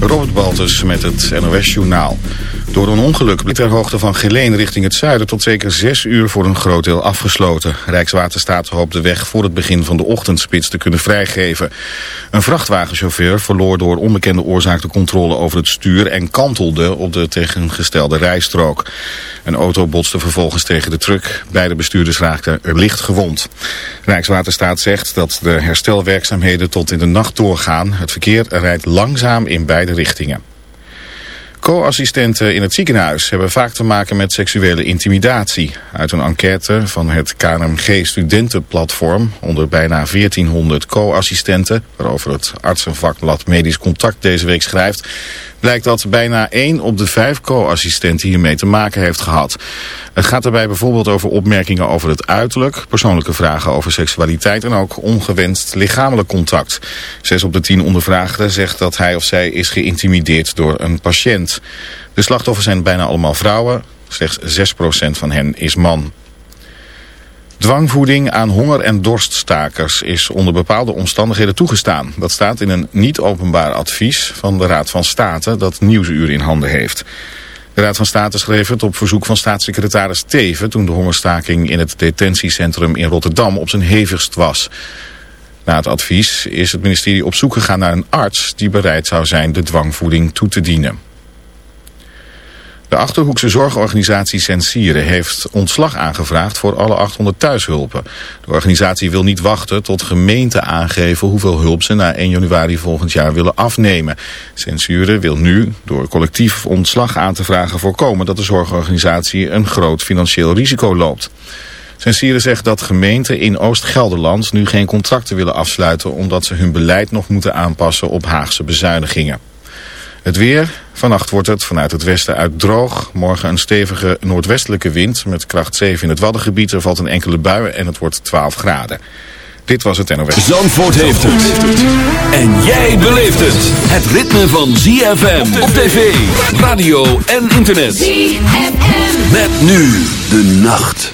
Robert Baltus met het NOS-journaal. Door een ongeluk bleef ter hoogte van Geleen richting het zuiden tot zeker zes uur voor een groot deel afgesloten. Rijkswaterstaat hoopt de weg voor het begin van de ochtendspits te kunnen vrijgeven. Een vrachtwagenchauffeur verloor door onbekende oorzaak de controle over het stuur en kantelde op de tegengestelde rijstrook. Een auto botste vervolgens tegen de truck. Beide bestuurders raakten er licht gewond. Rijkswaterstaat zegt dat de herstelwerkzaamheden tot in de nacht doorgaan. Het verkeer rijdt langzaam in beide richtingen. Co-assistenten in het ziekenhuis hebben vaak te maken met seksuele intimidatie. Uit een enquête van het KNMG Studentenplatform onder bijna 1400 co-assistenten, waarover het artsenvakblad Medisch Contact deze week schrijft, blijkt dat bijna 1 op de 5 co-assistenten hiermee te maken heeft gehad. Het gaat daarbij bijvoorbeeld over opmerkingen over het uiterlijk, persoonlijke vragen over seksualiteit en ook ongewenst lichamelijk contact. 6 op de 10 ondervraagden zegt dat hij of zij is geïntimideerd door een patiënt. De slachtoffers zijn bijna allemaal vrouwen, slechts 6% van hen is man. Dwangvoeding aan honger- en dorststakers is onder bepaalde omstandigheden toegestaan. Dat staat in een niet-openbaar advies van de Raad van State dat Nieuwsuur in handen heeft. De Raad van State schreef het op verzoek van staatssecretaris Teven... toen de hongerstaking in het detentiecentrum in Rotterdam op zijn hevigst was. Na het advies is het ministerie op zoek gegaan naar een arts... die bereid zou zijn de dwangvoeding toe te dienen. De Achterhoekse zorgorganisatie Sensieren heeft ontslag aangevraagd voor alle 800 thuishulpen. De organisatie wil niet wachten tot gemeenten aangeven hoeveel hulp ze na 1 januari volgend jaar willen afnemen. Sensieren wil nu door collectief ontslag aan te vragen voorkomen dat de zorgorganisatie een groot financieel risico loopt. Sensieren zegt dat gemeenten in Oost-Gelderland nu geen contracten willen afsluiten omdat ze hun beleid nog moeten aanpassen op Haagse bezuinigingen. Het weer. Vannacht wordt het vanuit het westen uit droog. Morgen een stevige noordwestelijke wind met kracht 7 in het Waddengebied. Er valt een enkele bui en het wordt 12 graden. Dit was het NOS. Zandvoort heeft het. En jij beleeft het. Het ritme van ZFM op tv, radio en internet. ZFM. Met nu de nacht.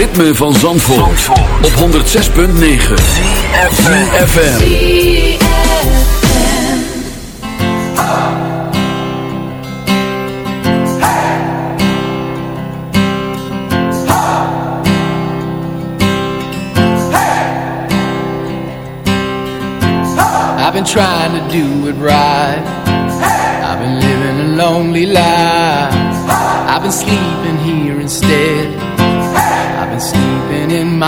Ritme van Zandvoort, op 106.9 CFFM I've been trying to do it right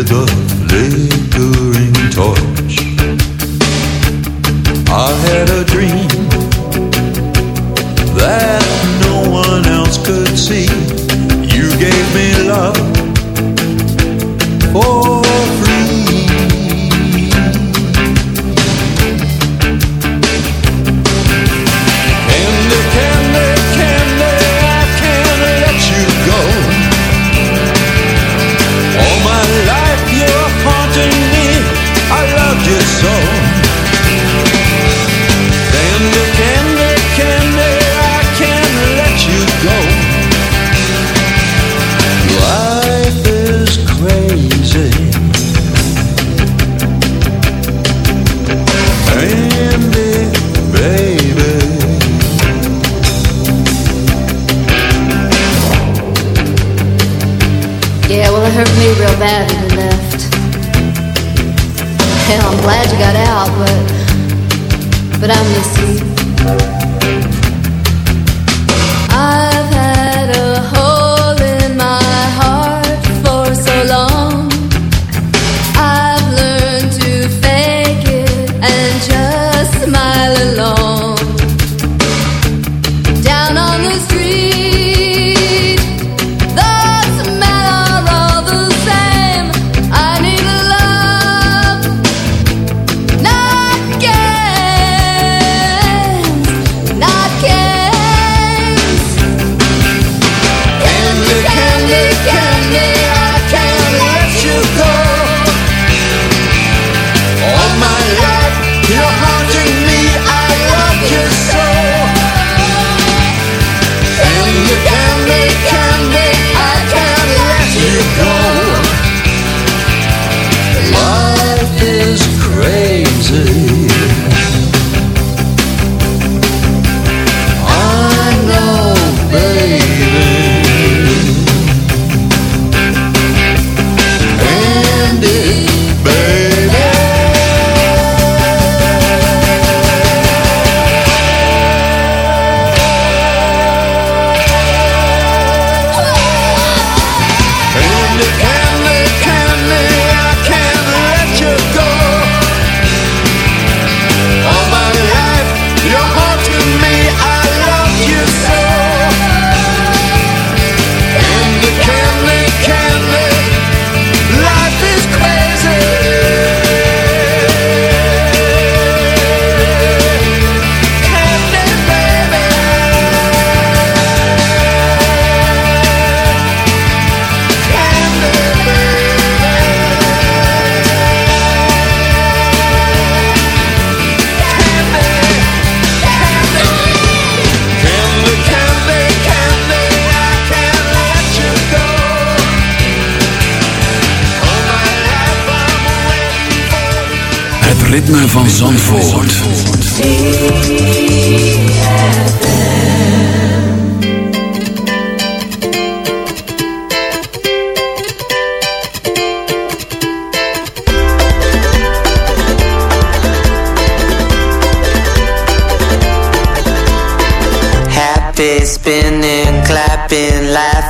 With a flickering torch. I had a dream that no one else could see. You gave me love for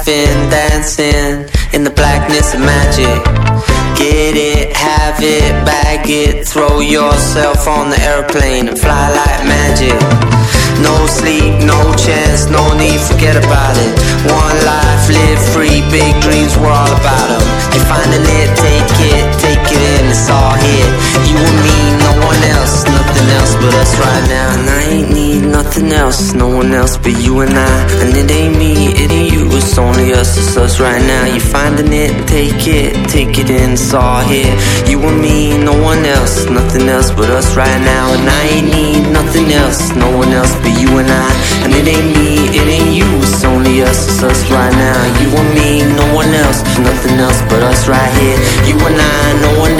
laughing, dancing in the blackness of magic. Get it, have it, bag it, throw yourself on the airplane and fly like magic. No sleep, no chance, no need, forget about it. One life, live free, big dreams, we're all about them. You're finding it, take it, take it in, it's all here. You and me, no one else, nothing else but us right now. And I ain't need nothing else, no one else but you and I. And it ain't me, it ain't you, it's only us, it's us right now. You're finding it, take it, take it in, it's all here. You and me, no one else, nothing else but us right now. And I ain't need nothing else, no one else but you and I. And it ain't me, it ain't you, it's only us, it's us right now. You and me, no one else, nothing else but us right here. You and I, no one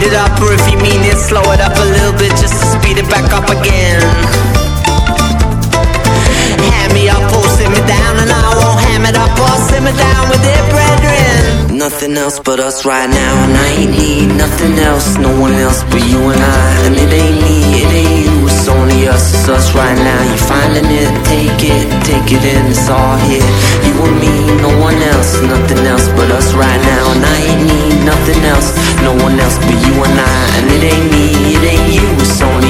Speed it up, or if you mean it, slow it up a little bit just to speed it back up again. Me up or sit me down, and I won't ham it up or sit me down with it, brethren. Nothing else but us right now And I ain't need nothing else, no one else but you and I. And it ain't me, it ain't you, it's only us, it's us right now. You're finding it, take it, take it in, it's all here. You and me, no one else, nothing else but us right now. And I ain't need nothing else, no one else but you and I. And it ain't me, it ain't you, it's only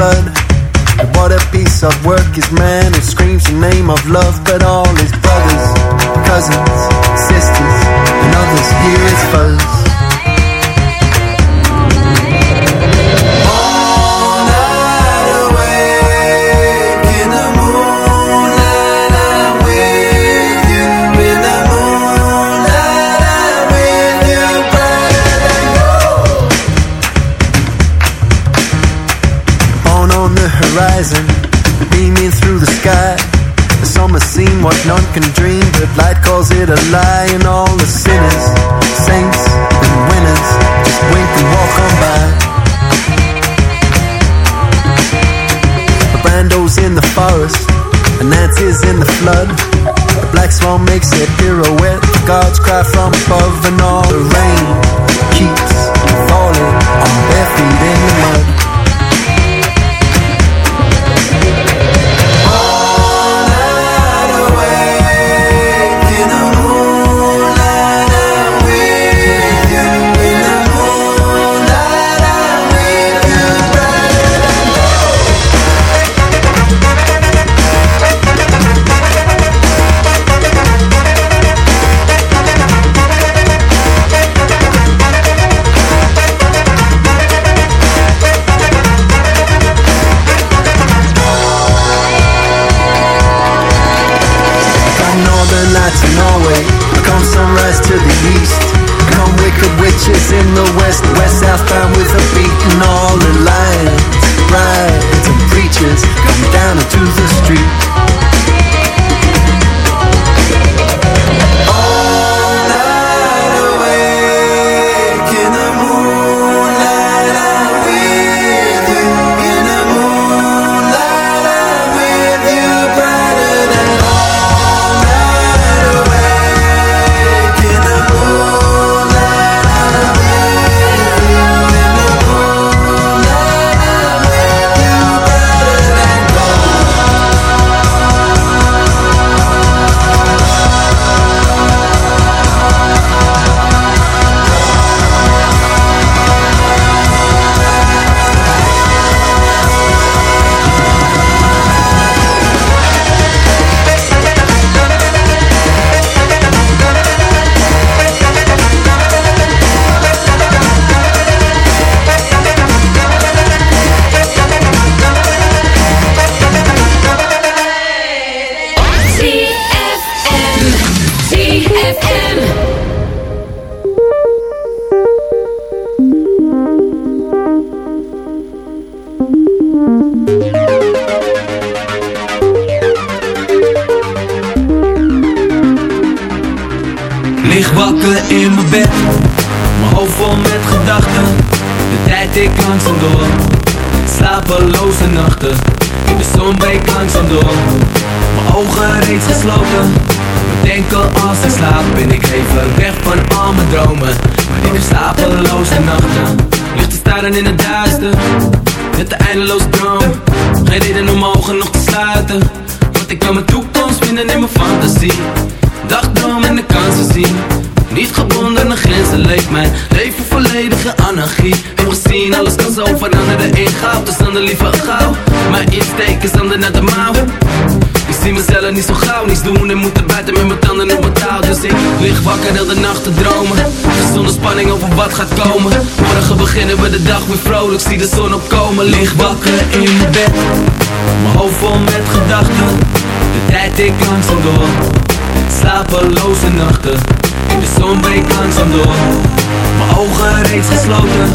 blood. And what a piece of work is man who screams the name of love, but all his brothers, cousins, sisters, dromen Zonder spanning over wat gaat komen. Morgen beginnen we de dag weer vrolijk, zie de zon opkomen. Lig wakker in bed. Mijn hoofd vol met gedachten. De tijd ik langzaam door. Slapeloze nachten. In de zon breekt langzaam door. Mijn ogen reeds gesloten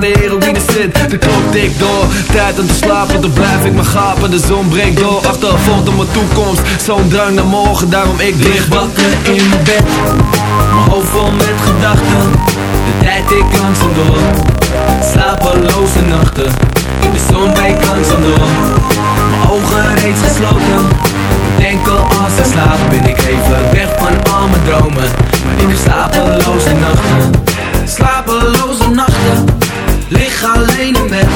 aan de heroïne zit. De klok tikt door, tijd om te slapen Dan blijf ik maar gapen. De zon breekt door Achtervolgt op mijn toekomst, zo'n drang naar morgen Daarom ik lig wakker in mijn bed. Mijn hoofd vol met gedachten De tijd ik langzaam door. Slapeloze nachten In de zon breekt langzaam door. Mijn ogen reeds gesloten Denken als ik slaap Ben ik even weg van al mijn dromen. Ik heb slapeloze nachten Slapeloze nachten Lig alleen in bed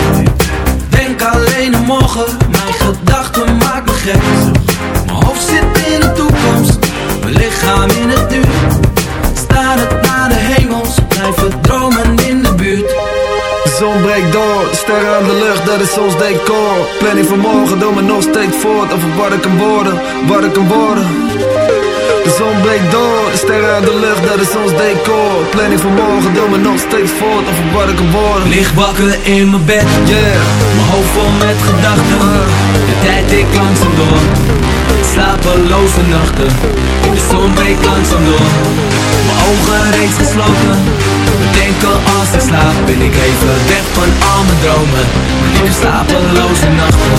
Denk alleen aan morgen. Mijn gedachten maken me gek. Mijn hoofd zit in de toekomst. Mijn lichaam in het nu het naar de hemels Blijven dromen in de buurt. Zon breekt door, sterren aan de lucht, dat is ons decor. Planning van morgen, doe me nog steeds voort. Over wat ik kan worden, wat ik kan worden de zon breekt door, de sterren aan de lucht, dat is ons decor. Planning van morgen, doe me nog steeds voort Of wat ik kan worden Lig wakker in mijn bed, yeah. Mijn hoofd vol met gedachten. De tijd ik langzaam door. Slapeloze nachten. De zon breekt langzaam door. Mijn ogen reeds gesloten. Bedenken als ik slaap Ben ik even weg van al mijn dromen. Ik heb slapeloze nachten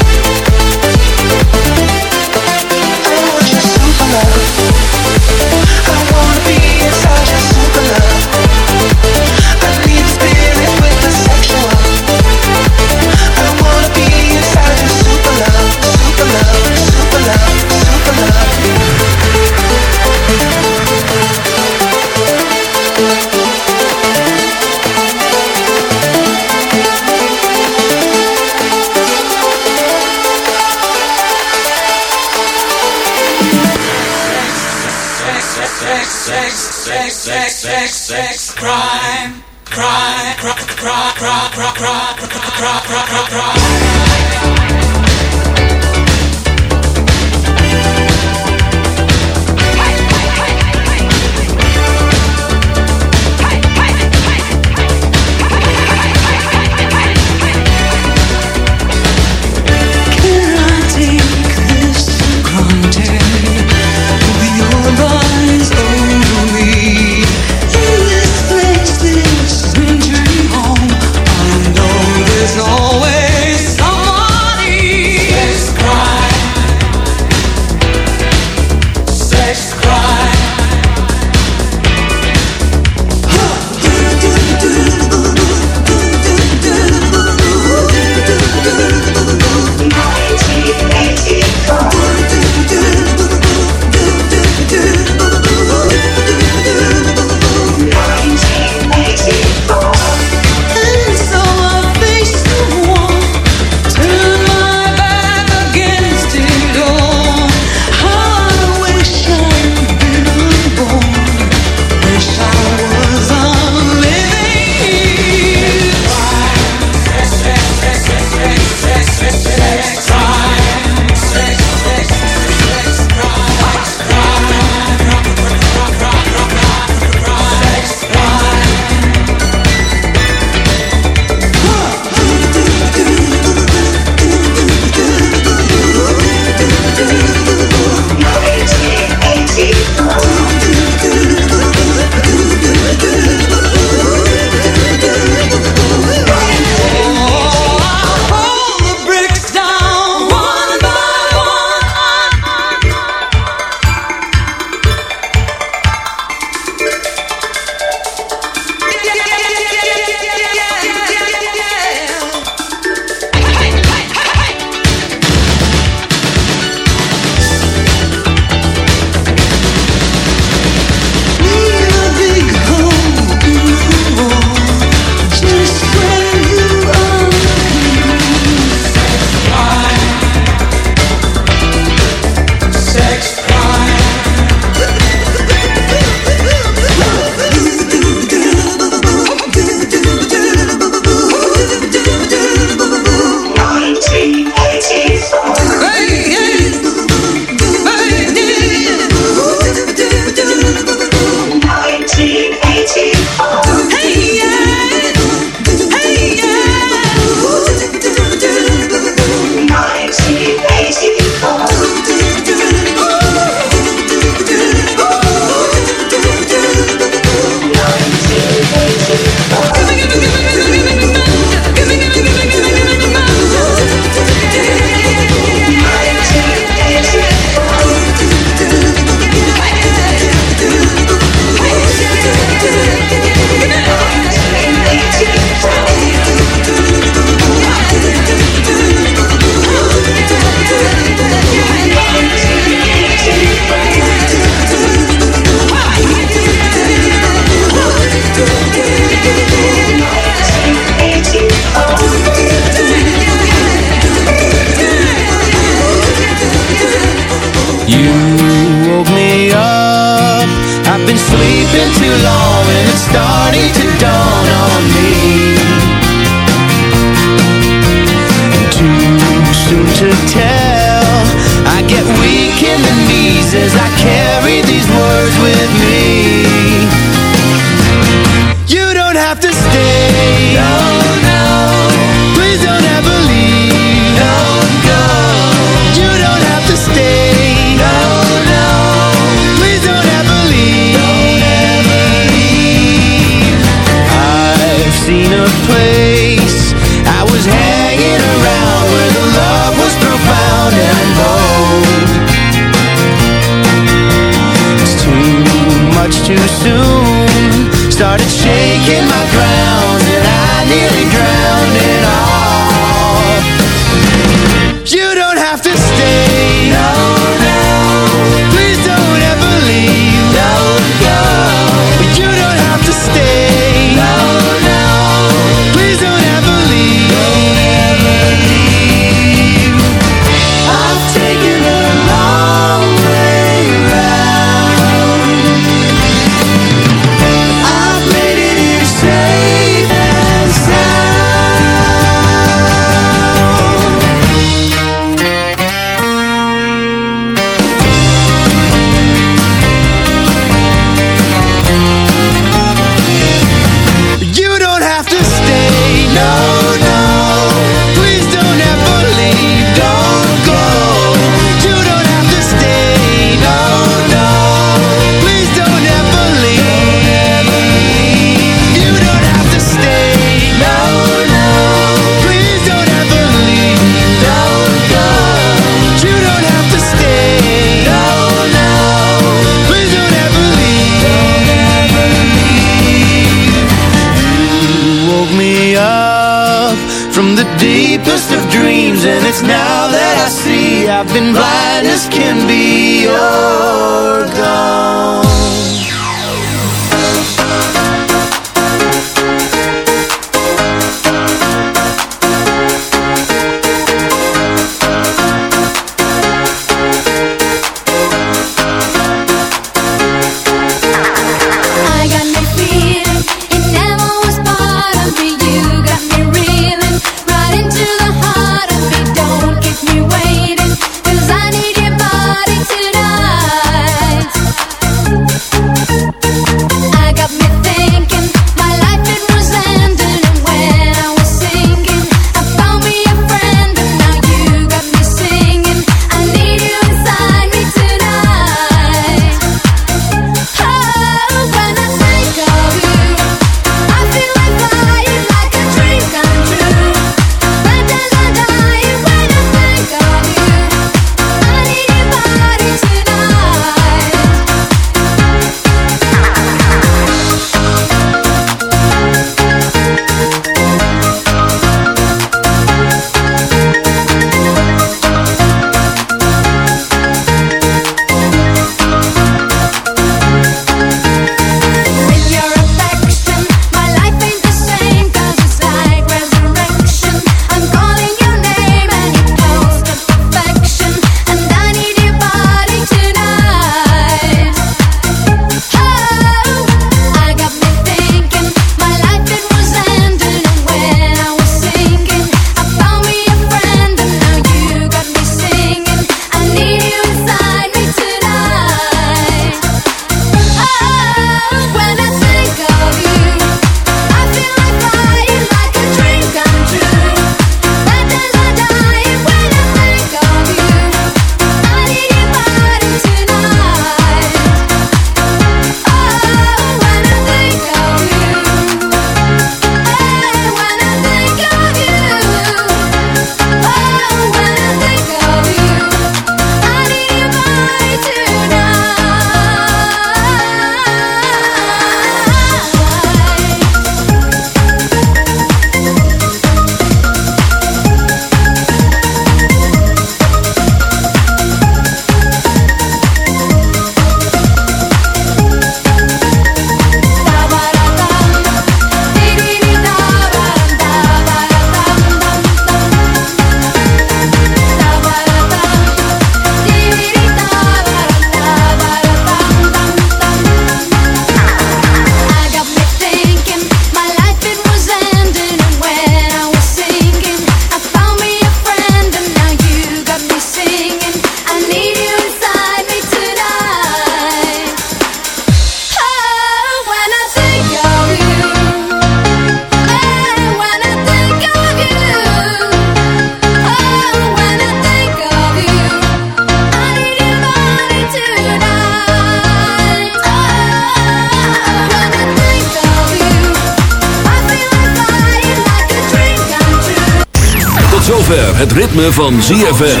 van ZFM.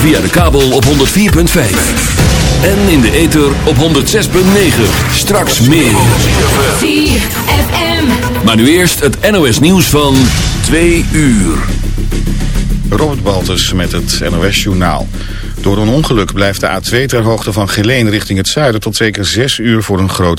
Via de kabel op 104.5. En in de ether op 106.9. Straks meer. ZFM. Maar nu eerst het NOS nieuws van 2 uur. Robert Baltus met het NOS Journaal. Door een ongeluk blijft de A2 ter hoogte van Geleen richting het zuiden tot zeker 6 uur voor een groot